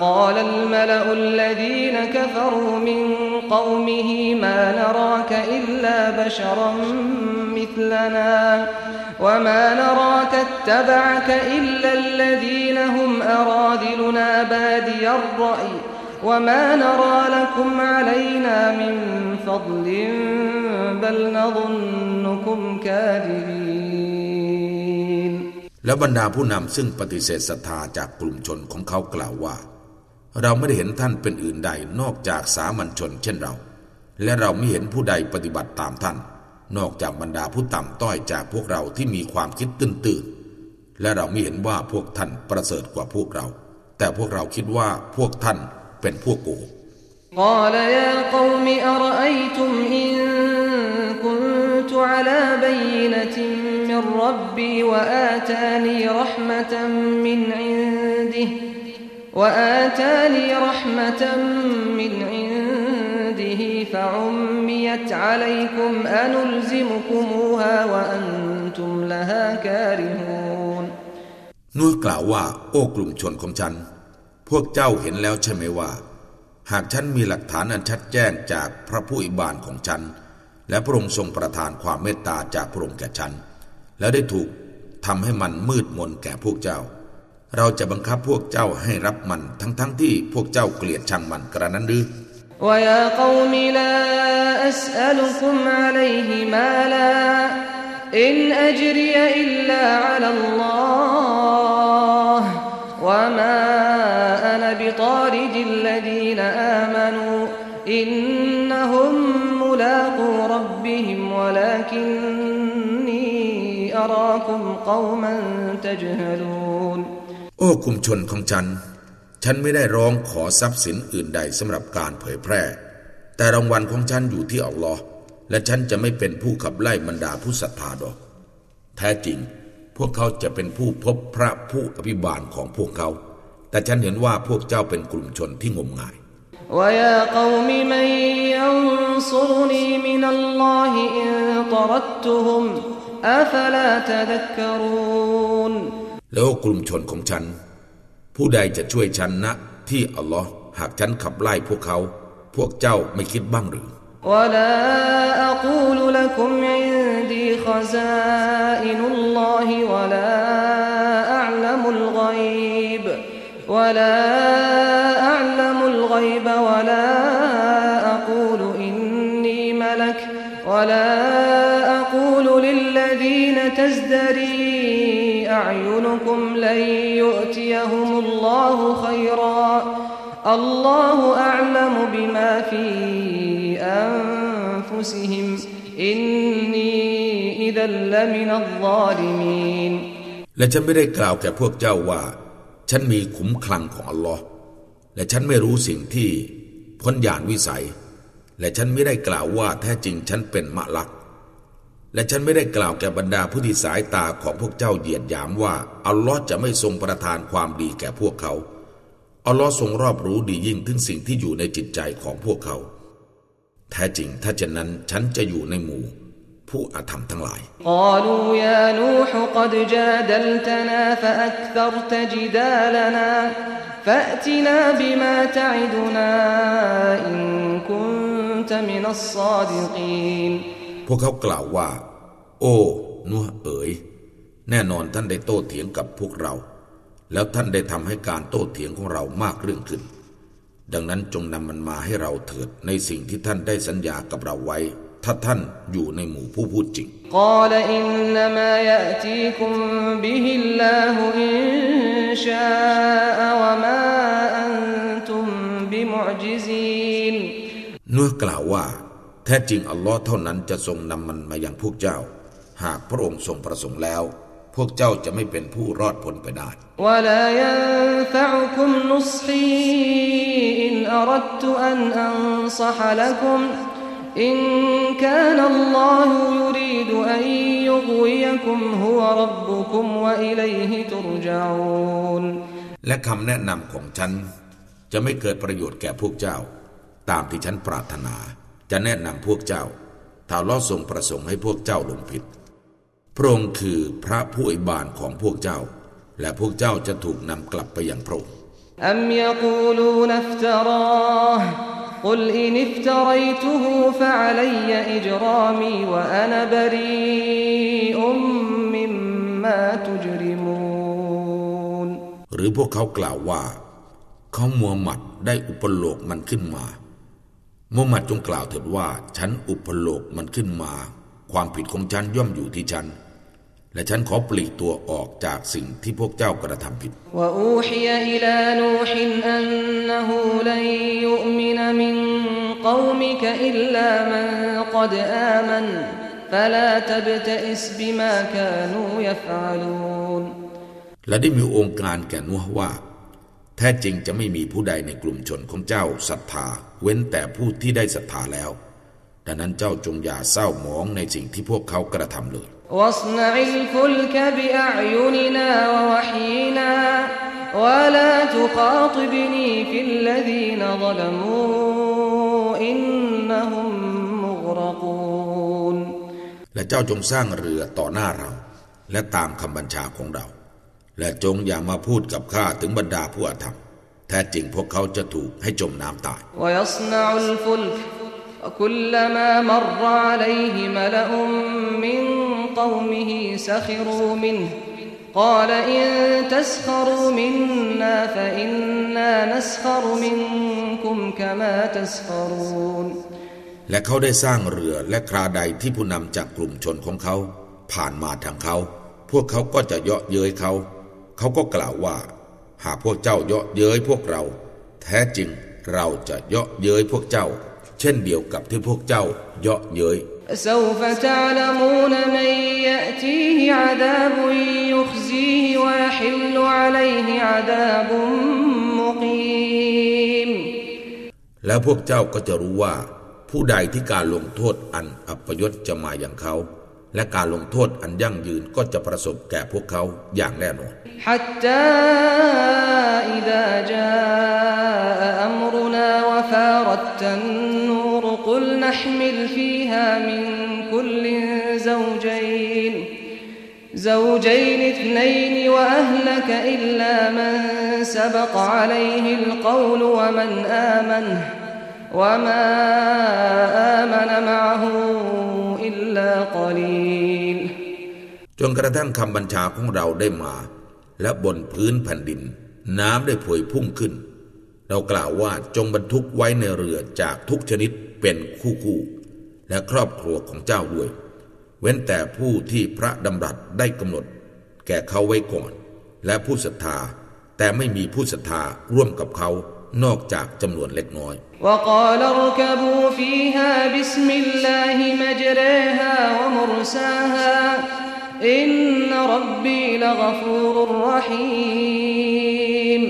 قال الملأ الذين كفروا من قومه ما نراك إلا بشرا مثلنا وما نراك اتبعك إلا الذين هم أراذلنا بادي الرأي وما نرى لكم علينا من فضل بل نظنكم كاذبين แล้วบรรดาผู้นำซึ่งปฏิเสธศรัทธาจากกลุ่มชนของเขากล่าวว่า เราไม่ได้เห็นท่านเป็นอื่นใดนอกจากสามัญชนเช่นเรา และเราไม่เห็นผู้ใดปฏิบัติตามท่าน นอกจากบรรดาผู้ต่ำต้อยจากพวกเราที่มีความคิดตื้นๆและเราไม่เห็นว่าพวกท่านประเสริฐกว่าพวกเรา แต่พวกเราคิดว่าพวกท่านเป็นพวกโกหก قال يا قوم أرأيتم إن كنت على بينة من ربي وآتاني رحمة من عنده وآتاني رحمة من عنده فعميت عليكم أنلزمكموها وأنتم لها كارهون นัวกล่าวว่า โอ้กลุ่มชนของฉัน พวกเจ้าเห็นแล้วใช่ไหมว่า หากฉันมีหลักฐานอันชัดแจ้งจากพระผู้อิบานของฉัน และพระองค์ทรงประทานความเมตตาจากพระองค์แก่ฉัน แล้วได้ถูกทำให้มันมืดมนแก่พวกเจ้า เราจะบังคับพวกเจ้าให้รับมันทั้งๆทที่พวกเจ้าเกลียดชังมันกระนั้นหรือ ويا قوم لا أسألكم عليه مالا إن أجري إلا على الله وما أنا بطارد الذين آمنوا إنهم ملاقو ربهم ولكني أراكم قوما تجهلون โอ้กลุ่มชนของฉัน ฉันไม่ได้ร้องขอทรัพย์สินอื่นใดสำหรับการเผยแพร่ แต่รางวัลของฉันอยู่ที่อัลลอฮ์และฉันจะไม่เป็นผู้ขับไล่บรรดาผู้ศรัทธาดอก แท้จริง พวกเขาจะเป็นผู้พบพระผู้อภิบาลของพวกเขา แต่ฉันเห็นว่าพวกเจ้าเป็นกลุ่มชนที่งมงาย ويا قوم من ينصرني من الله إن طردتهم أفلا تذكرون แล้วกลุ่มชนของฉัน ผู้ใดจะช่วยฉันนะที่อัลลอฮ์หากฉันขับไล่พวกเขา พวกเจ้าไม่คิดบ้างหรือ ولا أقول لكم عندي خزائن الله ولا أعلم الغيب ولا أعلم الغيب ولا أقول إني ملك ولا أقول للذين تزدري أعينكم لن يؤتيهم الله خيرا الله أعلم بما في أنفسهم إني إذا لمن الظالمين และฉันไม่ได้กล่าวแก่พวกเจ้าว่า ฉันมีขุมคลังของอัลลอฮ์และฉันไม่รู้สิ่งที่พ้นญาณวิสัย และฉันไม่ได้กล่าวว่าแท้จริงฉันเป็นมะลัก และฉันไม่ได้กล่าวแก่บรรดาผู้ที่สายตาของพวกเจ้าเหยียดหยามว่า อัลลอฮ์จะไม่ทรงประทานความดีแก่พวกเขา อัลลอฮ์ทรงรอบรู้ดียิ่งถึงสิ่งที่อยู่ในจิตใจของพวกเขา แท้จริงถ้าเช่นนั้นฉันจะอยู่ในหมู่ ผู้อาธรรมทั้งหลายกล่ พวกเขากล่าวว่า โอ้นัวเอ๋ย แน่นอนท่านได้โต้เถียงกับพวกเรา แล้วท่านได้ทำให้การโต้เถียงของเรามากเรื่องขึ้น ดังนั้นจงนำมันมาให้เราเถิดในสิ่งที่ท่านได้สัญญากับเราไว้ ถ้าท่านอยู่ในหมู่ผู้พูดจริงกาวอินนามายตีคุมบิฮิลลาหุอินชาอวะมาอันตุมบิมุจิซีนนัวกล่าวว่า แท้จริงอัลลอฮ์เท่านั้นจะทรงนำมันมาอย่างพวกเจ้า หากพระองค์ทรงประสงค์แล้ว พวกเจ้าจะไม่เป็นผู้รอดพ้นไปได้อินกานัลลอฮุยูรีดอันยุกวิยคุมฮุวรับบุคุมวะอิลัยฮิตุรจาอูนและคำแนะนำของฉัน จะไม่เกิดประโยชน์แก่พวกเจ้า ตามที่ฉันปรารถนา จะแนะนำพวกเจ้า ถ้าลอทรงประสงค์ให้พวกเจ้าหลงผิด พระองค์คือพระผู้อิบานของพวกเจ้า และพวกเจ้าจะถูกนำกลับไปยังพระองค์ أم يقولون افتراه قل إن افتريته فعلي إجرامي وأنا بريء مما تجرمون หรือพวกเขากล่าวว่า เขามัวหมัดได้อุปโลกมันขึ้นมา มุฮัมมัดจงกล่าวเถิดว่า ฉันอุปโลกมันขึ้นมา ความผิดของฉันย่อมอยู่ที่ฉัน และฉันขอปลีกตัวออกจากสิ่งที่พวกเจ้ากระทำผิดوأوحي إلى نوح أنه لن يؤمن من قومك إلا من قد آمن فلا تبتئس بما كانوا يفعلونูนและได้มีองค์การแก่นุฮว่า แท้จริงจะไม่มีผู้ใดในกลุ่มชนของเจ้าศรัทธา เว้นแต่ผู้ที่ได้ศรัทธาแล้ว ดังนั้นเจ้าจงอย่าเศร้าหมองในสิ่งที่พวกเขากระทำเลยและเจ้าจงสร้างเรือต่อหน้าเรา และตามคำบัญชาของเรา และจงอย่ามาพูดกับข้าถึงบรรดาผู้อาธรรม แท้จริงพวกเขาจะถูกให้จมน้ำตาย ويصنع الفلك وكلما مر عليه ملأ من قومه سخروا منه قال إن تسخروا منا فإنا نسخر منكم كما تسخرون และเขาได้สร้างเรือและคราใดที่ผู้นำจากกลุ่มชนของเขา ผ่านมาทางเขา พวกเขาก็จะเยาะเย้ยเขา เขาก็กล่าวว่า หากพวกเจ้าเยาะเย้ยพวกเรา แท้จริงเราจะเยาะเย้ยพวกเจ้า เช่นเดียวกับที่พวกเจ้าเยาะเย้ย سوف تعلمون من يأتيه عذاب يخزيه ويحل عليه عذاب مقيم แล้วพวกเจ้าก็จะรู้ว่า ผู้ใดที่การลงโทษอันอัปยศจะมาอย่างเขา และการลงโทษอันยั่งยืนก็จะประสบแก่พวกเขาอย่างแน่นอน حتى إذا جاء أمرنا وفارت النور قل نحمل فيها من كل زوجين زوجين اثنين وأهلك إلا من سبق عليه القول ومن آمن وما آمن معه إلا قليل จนกระทั่งคำบัญชาของเราได้มา และบนพื้นแผ่นดิน น้ำได้ผวยพุ่งขึ้น เรากล่าวว่าจงบรรทุกไว้ในเรือจากทุกชนิดเป็นคู่คู่ๆและครอบครัวของเจ้าด้วย เว้นแต่ผู้ที่พระดำรัสได้กำหนด แก่เขาไว้ก่อน และผู้ศรัทธา แต่ไม่มีผู้ศรัทธาร่วมกับเขานอกจากจำนวนเล็กน้อย وقال اركبوا فيها بسم الله مجريها ومرساها إن ربي لغفور رحيم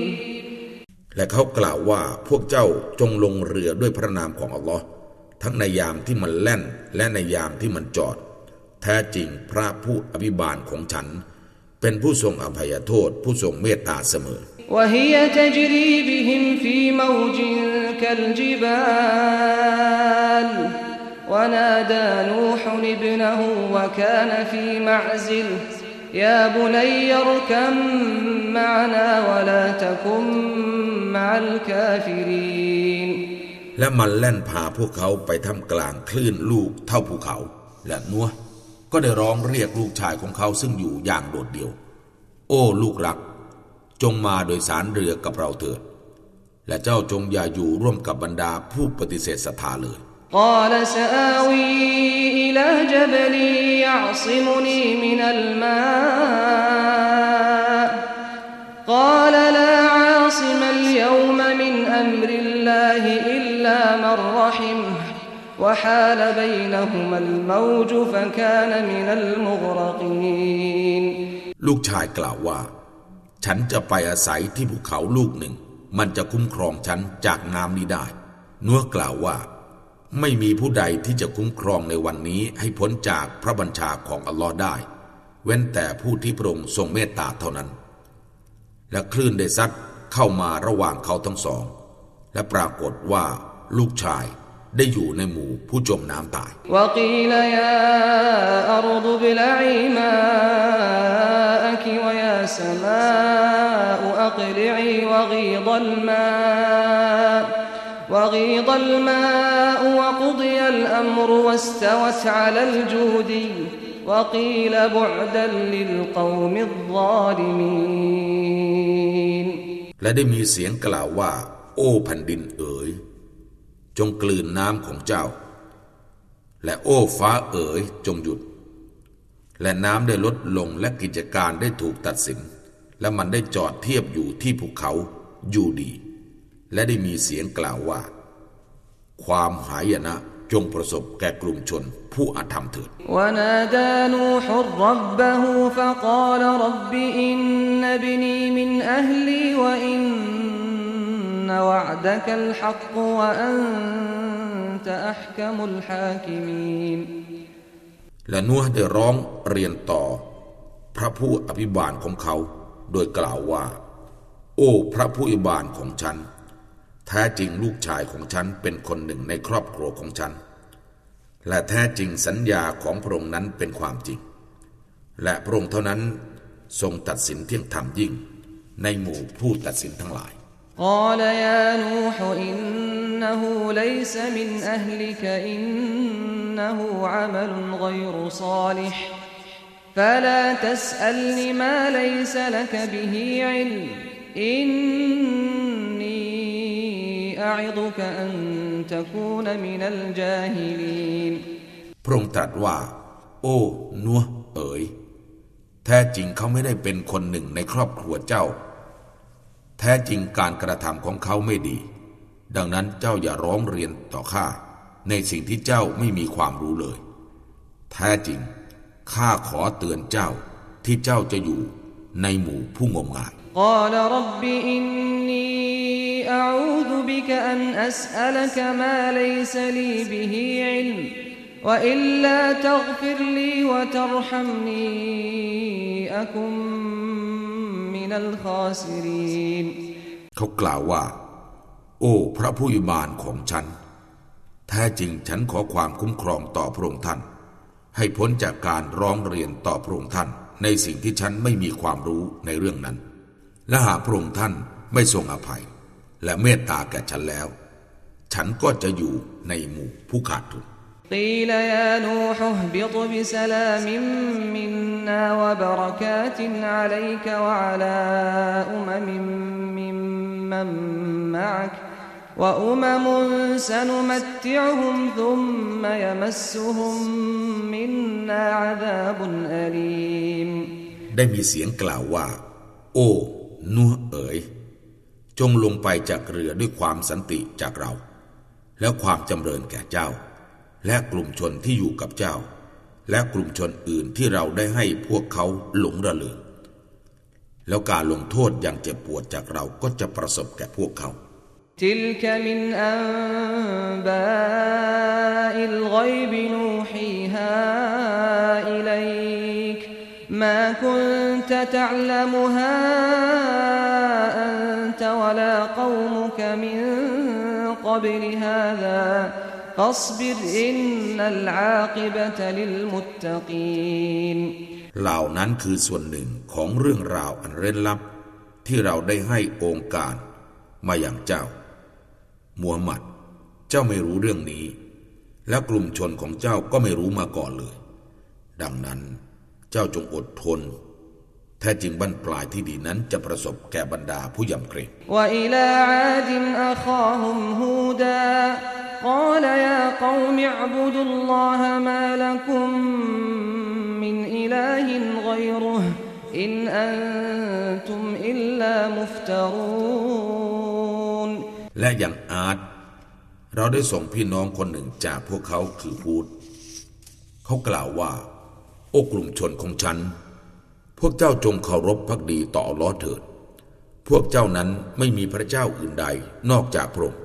และเขากล่าวว่าพวกเจ้าจงลงเรือด้วยพระนามของอัลลอฮ์ทั้งในยามที่มันแล่นและในยามที่มันจอด แท้จริงพระผู้อภิบาลของฉัน เป็นผู้ทรงอภัยโทษ ผู้ทรงเมตตาเสมอ وهي تجري بهم في موج كالجبال ونادى نوح ابنه وكان في معزل يا بني اركم معنا ولا تكن مع الكافرين และมันแล่นพาพวกเขาไปท่ามกลางคลื่นลูกเท่าภูเขา และนัวก็ได้ร้องเรียกลูกชายของเขาซึ่งอยู่อย่างโดดเดี่ยว โอ้ลูกรัก จงมาโดยสารเรือกับเราเถิด และเจ้าจงอย่าอยู่ร่วมกับบรรดาผู้ปฏิเสธศรัทธาเลย قال سآوي إلى جبل يعصمني من الماء قال لا عاصم اليوم من أمر الله إلا من رحمه وحال بينهما الموج فكان من المغرقين ลูกชายกล่าวว่า ฉันจะไปอาศัยที่ภูเขาลูกหนึ่ง มันจะคุ้มครองฉันจากน้ำนี้ได้ นัวกล่าวว่า ไม่มีผู้ใดที่จะคุ้มครองในวันนี้ให้พ้นจากพระบัญชาของอัลลอฮ์ได้ เว้นแต่ผู้ที่พระองค์ทรงเมตตาเท่านั้น และคลื่นได้ซัดเข้ามาระหว่างเขาทั้งสอง และปรากฏว่าลูกชาย ได้อยู่ในหมู่ผู้จมน้ำตาย وقيل يا أرض ابلعي ماءك ويا سماء أقلعي وغيض الماء وغيض الماء وقضي الأمر واستوت على الجودي وقيل بعدا للقوم الظالمين และได้มีเสียงกล่าวว่า โอ้แผ่นดินเอ๋ย จงกลืนน้ำของเจ้า และโอ้ฟ้าเอ๋ยจงหยุด และน้ำได้ลดลงและกิจการได้ถูกตัดสิน และมันได้จอดเทียบอยู่ที่ภูเขาอยู่ดี และได้มีเสียงกล่าวว่า ความหายนะจงประสบแก่กลุ่มชนผู้อาธรรมเถิด إن ابني من أهلي وإن وعدك الحق وأنت أحكم الحاكمين และนัวได้ร้องเรียนต่อ พระผู้อภิบาลของเขา โดยกล่าวว่า โอ้พระผู้อภิบาลของฉัน แท้จริงลูกชายของฉันเป็นคนหนึ่งในครอบครัวของฉัน และแท้จริงสัญญาของพระองค์นั้นเป็นความจริง และพระองค์เท่านั้นทรงตัดสินเที่ยงธรรมยิ่ง ในหมู่ผู้ตัดสินทั้งหลาย قال يا نوح إنه ليس من أهلك إنه عمل غير صالح فلا تسألني ما ليس لك به علم إني أعظك أن تكون من الجاهلين พระองค์ตรัสว่า โอ้นัวเอ๋ย แท้จริงเขาไม่ได้เป็นคนหนึ่งในครอบครัวเจ้า แท้จริงการกระทำของเขาไม่ดี ดังนั้นเจ้าอย่าร้องเรียนต่อข้าในสิ่งที่เจ้าไม่มีความรู้เลย แท้จริงข้าขอเตือนเจ้าที่เจ้าจะอยู่ในหมู่ผู้งมงายและ من الخاسرين เขากล่าวว่า โอ้พระผู้อภิบาลของฉัน แท้จริงฉันขอความคุ้มครองต่อพระองค์ท่าน ให้พ้นจากการร้องเรียนต่อพระองค์ท่าน ในสิ่งที่ฉันไม่มีความรู้ในเรื่องนั้น และหากพระองค์ท่านไม่ทรงอภัย และเมตตาแก่ฉันแล้ว ฉันก็จะอยู่ในหมู่ผู้ขาดทุน قيل يا نوح اهبط بسلام منا وبركات عليك وعلى أمم ممن معك وأمم سنمتعهم ثم يمسهم منا عذاب أليم ได้มีเสียงกล่าวว่า โอ้นัวเอ๋ย จงลงไปจากเรือด้วยความสันติจากเรา และความจำเริญแก่เจ้า และกลุ่มชนที่อยู่กับเจ้า และกลุ่มชนอื่นที่เราได้ให้พวกเขาหลงระเริงแล้วการลงโทษอย่างเจ็บปวดจากเราก็จะประสบแก่พวกเขา تلك من أنباء الغيب نوحيها إليك ما كنت تعلمها أنت ولا قومك من قبل هذا فاصبر إن العاقبة للمتقين เหล่านั้นคือส่วนหนึ่งของเรื่องราวอันเร้นลับ ที่เราได้ให้องค์การมาอย่างเจ้ามูฮัมหมัด เจ้าไม่รู้เรื่องนี้ และกลุ่มชนของเจ้าก็ไม่รู้มาก่อนเลย ดังนั้นเจ้าจงอดทน แท้จริงบั้นปลายที่ดีนั้นจะประสบแก่บรรดาผู้ยำเกรง وإلى عاد أخاهم هودا قال يا قوم اعبدوا الله ما لكم من إله غيره إن أنتم إلا مفترون และอย่างอาร์ตเราได้ส่งพี่น้องคนหนึ่งจากพวกเขาคือพูด เขากล่าวว่า โอ้กลุ่มชนของฉัน พวกเจ้าจงเคารพพักดีต่ออัลลอฮ์เถิด พวกเจ้านั้นไม่มีพระเจ้าอื่นใดนอกจากพระองค์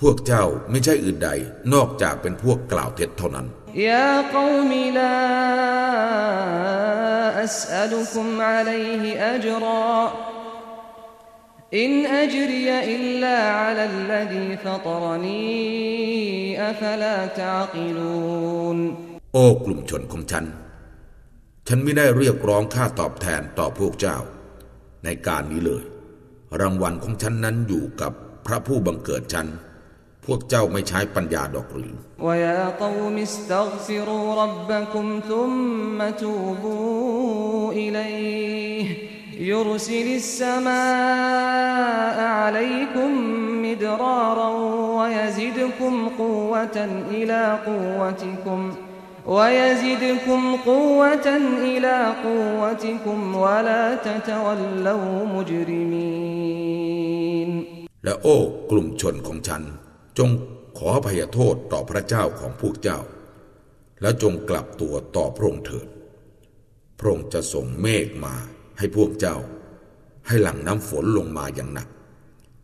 พวกเจ้าไม่ใช่อื่นใดนอกจากเป็นพวกกล่าวเท็จเท่านั้น يا قوم لا أسألكم عليه أجرا إن أجري إلا على الذي فطرني أفلا تعقلون โอ้กลุ่มชนของฉัน ฉันไม่ได้เรียกร้องค่าตอบแทนต่อพวกเจ้า ในการนี้เลย รางวัลของฉันนั้นอยู่กับพระผู้บังเกิดฉัน พวกเจ้าไม่ใช้ปัญญาดอกหรือ ويا قوم استغفروا ربكم ثم توبوا إليه يرسل السماء عليكم مدرارا ويزدكم قوة إلى قوتكم ويزدكم قوة إلى قوتكم ولا تتولوا مجرمين และโอ้กลุ่มชนของฉัน จงขอพยโทษต่อพระเจ้าของพวกเจ้า แล้วจงกลับตัวต่อพระองค์เถิด พระองค์จะส่งเมฆมาให้พวกเจ้า ให้หลั่งน้ำฝนลงมาอย่างหนัก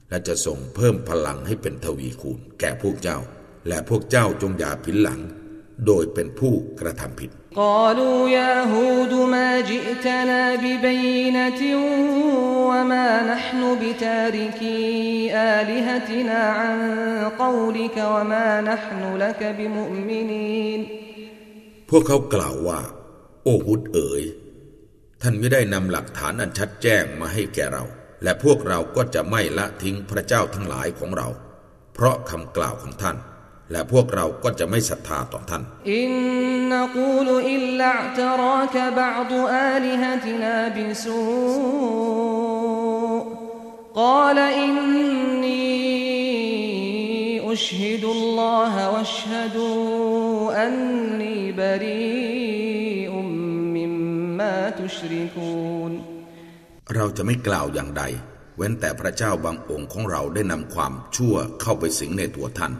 และจะส่งเพิ่มพลังให้เป็นทวีคูณแก่พวกเจ้า และพวกเจ้าจงอย่าผินหลัง โดยเป็นผู้กระทำผิด قالوا يا هود ما جئتنا ببينة وما نحن بتاركي آلهتنا عن قولك وما نحن لك بمؤمنين พวกเขากล่าวว่า โอ้ฮุดเอ๋ย ท่านไม่ได้นำหลักฐานอันชัดแจ้งมาให้แก่เรา และพวกเราก็จะไม่ละทิ้งพระเจ้าทั้งหลายของเรา เพราะคำกล่าวของท่าน และพวกเราก็จะไม่ศรัทธาต่อท่าน อินนกูลอิลลัตรักบาดอาลิฮตินาบิสูกาลอินนีอุชฮิดุลลอฮะวัชฮดูอันนีบรีอุมมิมมาตุชริกูนเราจะไม่กล่าวอย่างใด เว้นแต่พระเจ้าบางองค์ของเราได้นำความชั่วเข้าไปสิงในตัวท่าน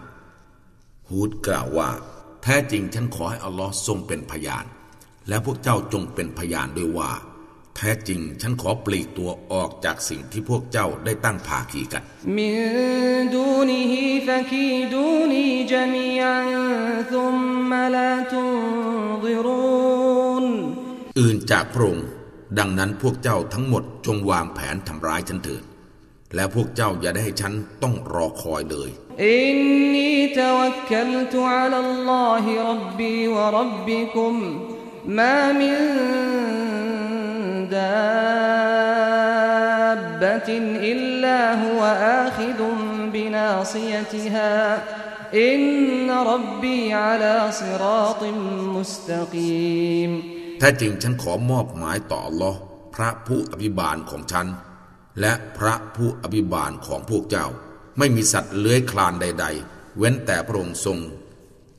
ฮูดกล่าวว่า แท้จริงฉันขอให้อัลลอฮ์ทรงเป็นพยาน และพวกเจ้าจงเป็นพยานด้วยว่า แท้จริงฉันขอปลีกตัวออกจากสิ่งที่พวกเจ้าได้ตั้งภาคีกันมิดูนีฮีฟคีดูนีจมีอันซุมมาลาตุดิรูนอื่นจากพระองค์ดังนั้นพวกเจ้าทั้งหมดจงวางแผนทำร้ายฉันเถิด และพวกเจ้าอย่าได้ให้ฉันต้องรอคอยเลยอินนีตวักกลตุอัลลอฮิรับบีวะรับบิคุมมามินดาบะตินอิลลาฮุวะอาคิดุมบินาซียติฮาอินนรับบีอัลาซิราติมมุสตะกีมแท้จริงฉันขอมอบหมายต่อโลพระผู้อภิบาลของฉัน และพระผู้อภิบาลของพวกเจ้า ไม่มีสัตว์เลื้อยคลานใด ๆ เว้นแต่พระองค์ทรง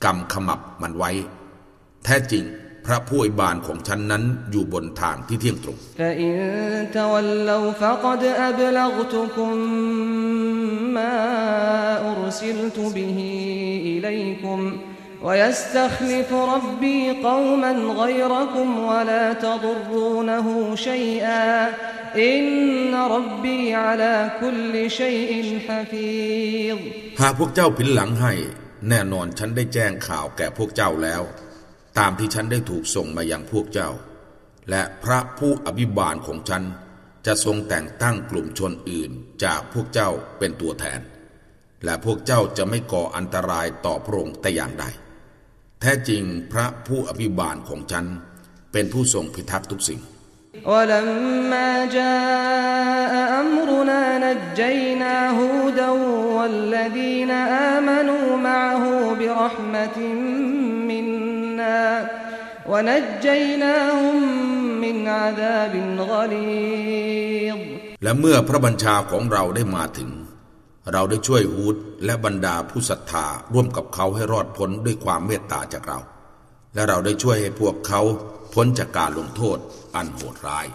กำขมับมันไว้ แท้จริงพระผู้อภิบาลของฉันนั้นอยู่บนทางที่เที่ยงตรง فإن تولوا فقد أبلغتكم ما أرسلت به إليكم ويستخلف ربي قوما غيركم ولا تضرونه شيئا หากพวกเจ้าผินหลังให้ แน่นอนฉันได้แจ้งข่าวแก่พวกเจ้าแล้ว ตามที่ฉันได้ถูกส่งมาอย่างพวกเจ้า และพระผู้อภิบาลของฉัน จะทรงแต่งตั้งกลุ่มชนอื่นจากพวกเจ้าเป็นตัวแทน และพวกเจ้าจะไม่ก่ออันตรายต่อพระองค์แต่อย่างใด แท้จริงพระผู้อภิบาลของฉัน เป็นผู้ทรงพิทักษ์ทุกสิ่ง ولما جاء أمرنا نجينا هودا والذين آمنوا معه برحمة منا ونجيناهم من عذاب غليظ และเมื่อพระบัญชาของเราได้มาถึง เราได้ช่วยฮูดและบรรดาผู้ศรัทธาร่วมกับเขาให้รอดพ้นด้วยความเมตตาจากเรา และเราได้ช่วยให้พวกเขา พ้นจากการลงโทษอันโหดร้าย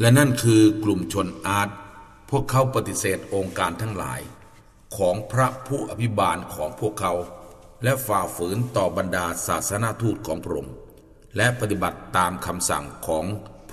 และนั่นคือกลุ่มชนอาดพวกเขาปฏิเสธองค์การทั้งหลาย ของพระผู้อภิบาลของพวกเขา และฝ่าฝืนต่อบรรดาศาสนาทูตของพระองค์และปฏิบัติตามคำสั่งของ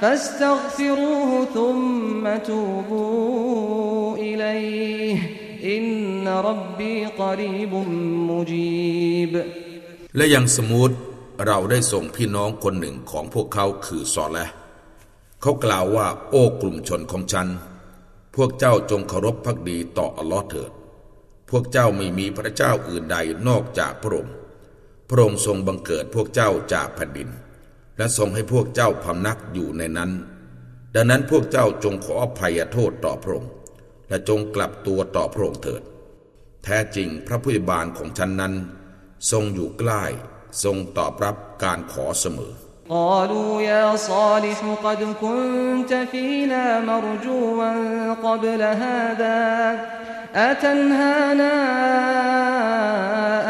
فاستغفروه ثم توبوا إليه إن ربي قريب مجيب และยังสมูทเราได้ส่งพี่น้องคนหนึ่งของพวกเขาคือซอและเขากล่าวว่า โอ้กลุ่มชนของฉัน พวกเจ้าจงเคารพพักดีต่ออัลลอฮ์เถิด พวกเจ้าไม่มีพระเจ้าอื่นใดนอกจากพระองค์ พระองค์ทรงบังเกิดพวกเจ้าจากแผ่นดิน และทรงให้พวกเจ้าพำนักอยู่ในนั้น ดังนั้นพวกเจ้าจงขออภัยโทษต่อพระองค์ และจงกลับตัวต่อพระองค์เถิด แท้จริงพระผู้บานของฉันนั้น ทรงอยู่ใกล้ ทรงตอบรับการขอเสมอ قالوا يا صالح قد كنت فينا مرجوا قبل هذا أتنهانا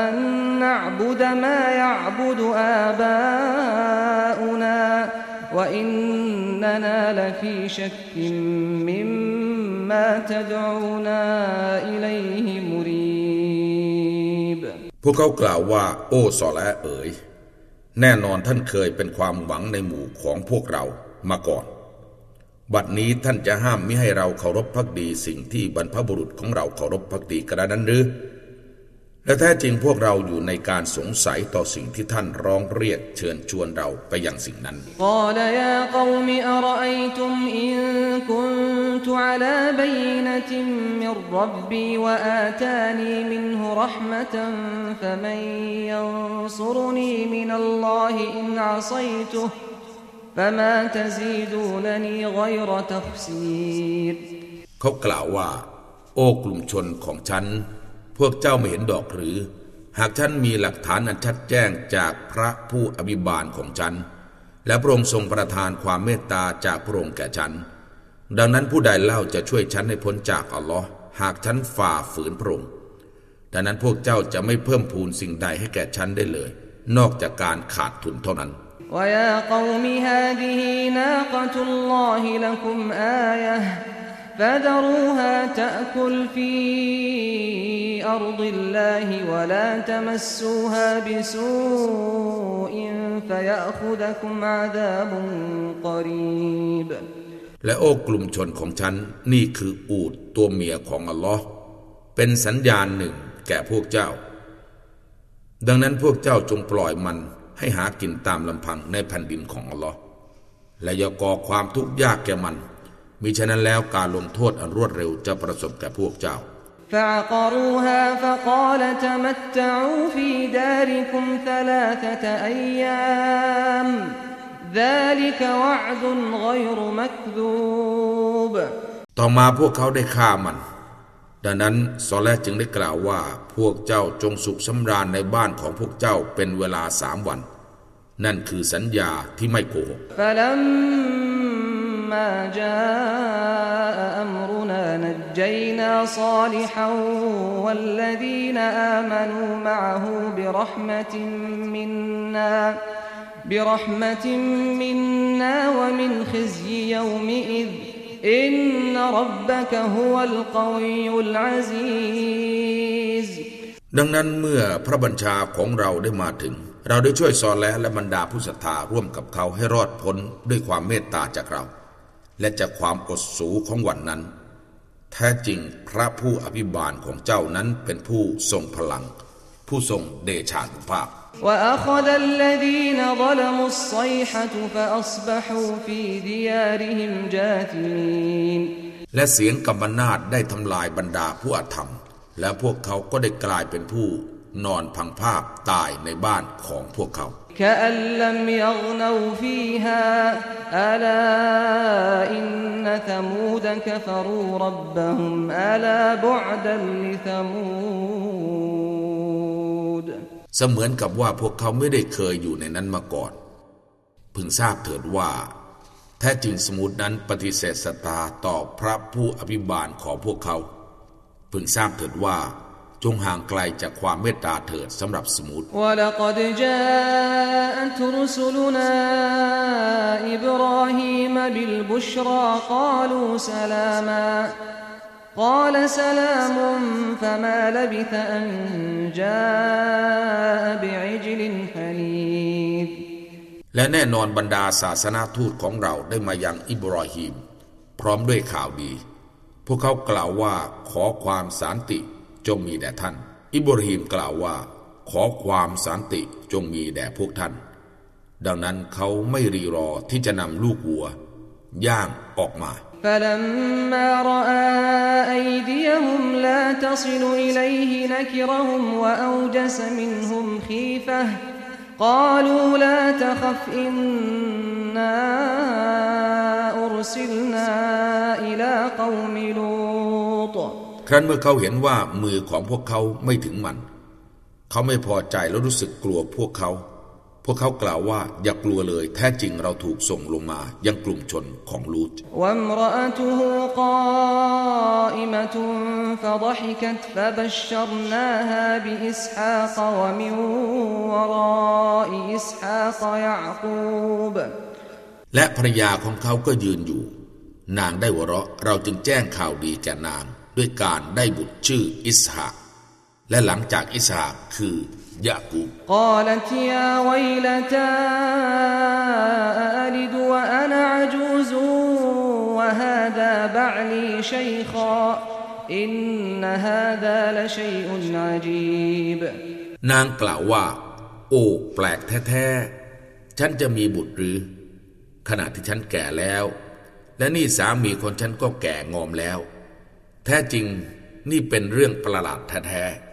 أن نعبد ما يعبد آباؤنا وإننا لفي شك مما تدعونا إليه مريب พวกเขากล่าวว่า โอ้สอและเอ๋ย แน่นอนท่านเคยเป็นความหวังในหมู่ของพวกเรามาก่อน บัดนี้ท่านจะห้ามมิให้เราเคารพพักดีสิ่งที่บรรพบุรุษของเราเคารพพักดีกระนั้นหรือ และแท้จริงพวกเราอยู่ในการสงสัยต่อสิ่งที่ท่านร้องเรียกเชิญชวนเราไปยังสิ่งนั้นเขากล่าวว่า โอ้กลุ่มชนของฉัน พวกเจ้าไม่เห็นดอกหรือ หากฉันมีหลักฐานอันชัดแจ้งจากพระผู้อภิบาลของฉัน และพระองค์ทรงประทานความเมตตาจากพระองค์แก่ฉัน ดังนั้นผู้ใดเล่าจะช่วยฉันให้พ้นจากอัลลอฮ์หากฉันฝ่าฝืนพระองค์ดังนั้นพวกเจ้าจะไม่เพิ่มพูนสิ่งใดให้แก่ฉันได้เลย นอกจากการขาดทุนเท่านั้น ويا قوم هذه ناقة الله لكم آية فذروها تأكل في أرض الله ولا تمسوها بسوء فيأخذكم عذاب قريب และโอ้กลุ่มชนของฉันนี่คืออูดตัวเมียของอัลลอฮ์เป็นสัญญาณหนึ่งแก่พวกเจ้า ดังนั้นพวกเจ้าจงปล่อยมันให้หากินตามลำพังในแผ่นดินของอัลลอฮ์และอย่าก่อความทุกข์ยากแก่มัน มิฉะนั้นแล้วการลงโทษอันรวดเร็วจะประสบแก่พวกเจ้า فعقروها فقال تمتعوا في داركم ثلاثة أيام ذلك وعد غير مكذوب ต่อมาพวกเขาได้ฆ่ามัน ดังนั้นซอแลห์จึงได้กล่าวว่า พวกเจ้าจงสุขสำราญในบ้านของพวกเจ้าเป็นเวลาสามวัน นั่นคือสัญญาที่ไม่โกหก فلما جاء أمرنا نجينا صالحا والذين آمنوا معه برحمة منا برحمة منا ومن خزي يومئذ إن ربك هو القوي العزيز ดังนั้นเมื่อพระบัญชาของเราได้มาถึง เราได้ช่วยซอแลและบรรดาผู้ศรัทธาร่วมกับเขาให้รอดพ้นด้วยความเมตตาจากเรา และจากความอดสูของวันนั้น แท้จริงพระผู้อภิบาลของเจ้านั้นเป็นผู้ทรงพลัง ผู้ทรงเดชานุภาพ وأخذ الذين ظلموا الصيحة فأصبحوا في ديارهم جاثمين และเสียงกำมนาดได้ทำลายบรรดาผู้อธรรม และพวกเขาก็ได้กลายเป็นผู้ นอนพังภาพตายในบ้านของพวกเขาเสมือนกับว่าพวกเขาไม่ได้เคยอยู่ในนั้นมาก่อน พึงทราบเถิดว่า แท้จริงสมุดนั้นปฏิเสธสตาต่อพระผู้อภิบาลของพวกเขา พึงทราบเถิดว่า จงห่างไกลจากความเมตตาเถิดสำหรับสมุดและแน่นอนบรรดาศาสนาทูตของเราได้มายังอิบรอฮิม พร้อมด้วยข่าวดี พวกเขากล่าวว่าขอความสันติ จงมีแด่ท่าน อิบรอฮีมกล่าวว่า ขอความสันติจงมีแด่พวกท่าน ดังนั้นเขาไม่รีรอที่จะนำลูกวัว ย่างออกมา فلما رأى أيديهم لا تصل إليه نكرهم وأوجس منهم خيفة قالوا لا تخف إنا أرسلنا إلى قوم لوط ครั้นเมื่อเขาเห็นว่ามือของพวกเขาไม่ถึงมัน เขาไม่พอใจและรู้สึกกลัวพวกเขา พวกเขากล่าวว่าอย่ากลัวเลย แท้จริงเราถูกส่งลงมายังกลุ่มชนของลูตและภรรยาของเขาก็ยืนอยู่ นางได้หัวเราะเราจึงแจ้งข่าวดีแก่นาง ด้วยการได้บุตรชื่ออิสหะและหลังจากอิสหะคือยะกูบกล่าวที่ยาวิลตาอาลิดวะอานาจูซูวะฮาดาบะลีชัยคาอินนฮาดาลชัยอุนอาจีบนางกล่าวว่า โอ้แปลกแท้ๆ ฉันจะมีบุตรหรือ ขณะที่ฉันแก่แล้ว และนี่สามีคนฉันก็แก่งอมแล้ว แท้จริงนี่เป็นเรื่องประหลาดแท้ๆ